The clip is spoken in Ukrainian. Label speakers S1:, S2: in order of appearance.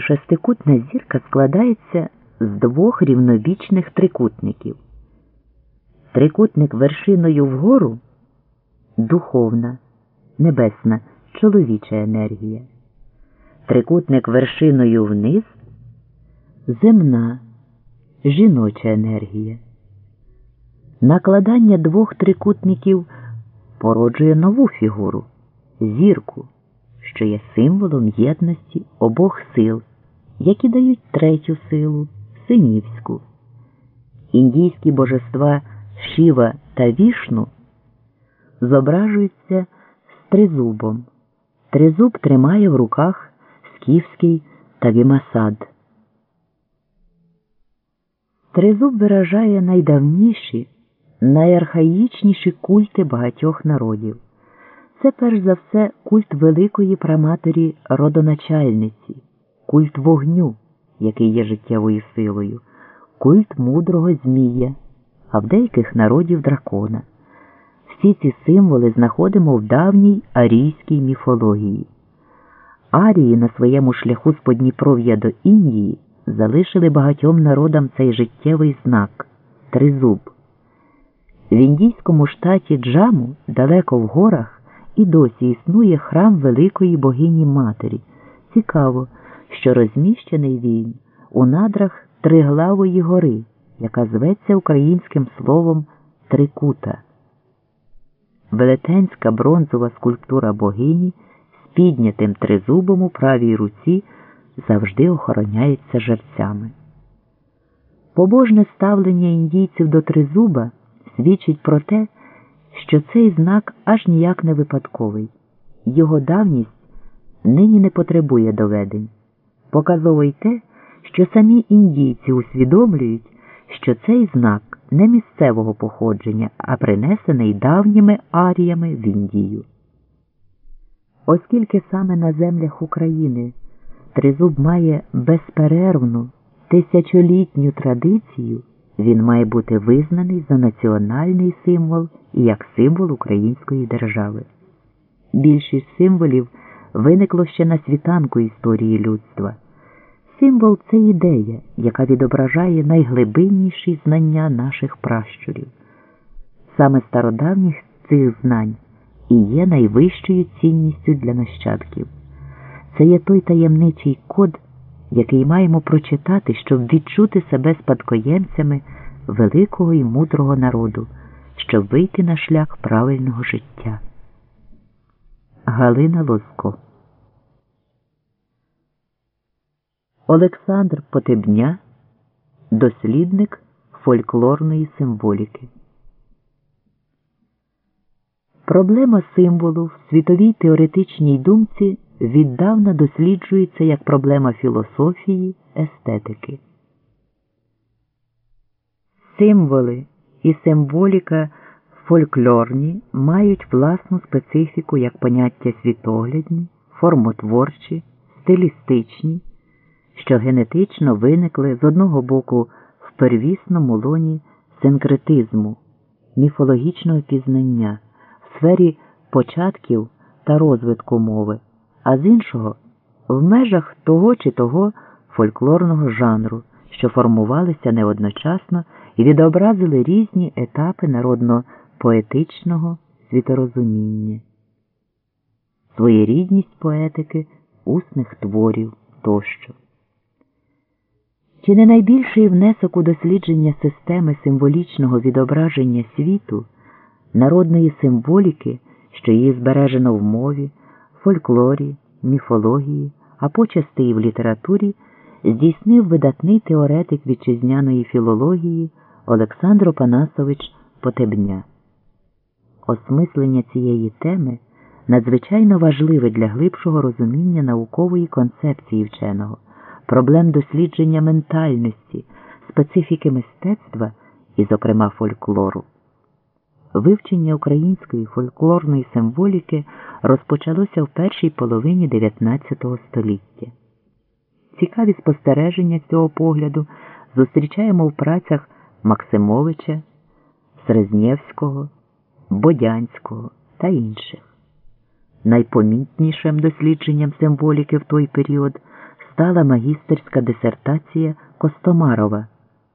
S1: що шестикутна зірка складається з двох рівнобічних трикутників. Трикутник вершиною вгору духовна, небесна, чоловіча енергія. Трикутник вершиною вниз земна, жіноча енергія. Накладання двох трикутників породжує нову фігуру зірку, що є символом єдності обох сил, які дають третю силу синівську. Індійські божества Шіва та Вішну зображуються з тризубом. Тризуб тримає в руках скіфський Тавімасад. Тризуб виражає найдавніші, найархаїчніші культи багатьох народів. Це перш за все культ великої праматері родоначальниці, культ вогню, який є життєвою силою, культ мудрого Змія, а в деяких народів дракона. Всі ці символи знаходимо в давній арійській міфології. Арії на своєму шляху з Подніпров'я до Індії залишили багатьом народам цей життєвий знак тризуб. В індійському штаті Джаму, далеко в горах, і досі існує храм Великої богині Матері. Цікаво, що розміщений він у надрах Триглавої гори, яка зветься українським словом Трикута. Велетенська бронзова скульптура богині з піднятим тризубом у правій руці завжди охороняється жерцями. Побожне ставлення індійців до тризуба свідчить про те, що цей знак аж ніяк не випадковий, його давність нині не потребує доведень. Показово й те, що самі індійці усвідомлюють, що цей знак не місцевого походження, а принесений давніми аріями в Індію. Оскільки саме на землях України тризуб має безперервну тисячолітню традицію, він має бути визнаний за національний символ і як символ української держави. Більшість символів виникло ще на світанку історії людства. Символ це ідея, яка відображає найглибинніші знання наших пращурів. Саме стародавніх цих знань і є найвищою цінністю для нащадків. Це є той таємничий код, який маємо прочитати, щоб відчути себе спадкоємцями великого і мудрого народу, щоб вийти на шлях правильного життя. Галина Лозко Олександр Потебня, дослідник фольклорної символіки. Проблема символу в світовій теоретичній думці віддавна досліджується як проблема філософії, естетики. Символи і символіка фольклорні мають власну специфіку як поняття світоглядні, формотворчі, стилістичні що генетично виникли з одного боку в первісному лоні синкретизму, міфологічного пізнання в сфері початків та розвитку мови, а з іншого в межах того чи того фольклорного жанру, що формувалися неодночасно і відобразили різні етапи народно-поетичного світорозуміння, своєрідність поетики, усних творів тощо. Чи не найбільший внесок у дослідження системи символічного відображення світу, народної символіки, що її збережено в мові, фольклорі, міфології, а почасти і в літературі, здійснив видатний теоретик вітчизняної філології Олександр Панасович Потебня. Осмислення цієї теми надзвичайно важливе для глибшого розуміння наукової концепції вченого проблем дослідження ментальності, специфіки мистецтва і, зокрема, фольклору. Вивчення української фольклорної символіки розпочалося в першій половині XIX століття. Цікаві спостереження цього погляду зустрічаємо в працях Максимовича, Срезнєвського, Бодянського та інших. Найпомітнішим дослідженням символіки в той період постала магістерська дисертація Костомарова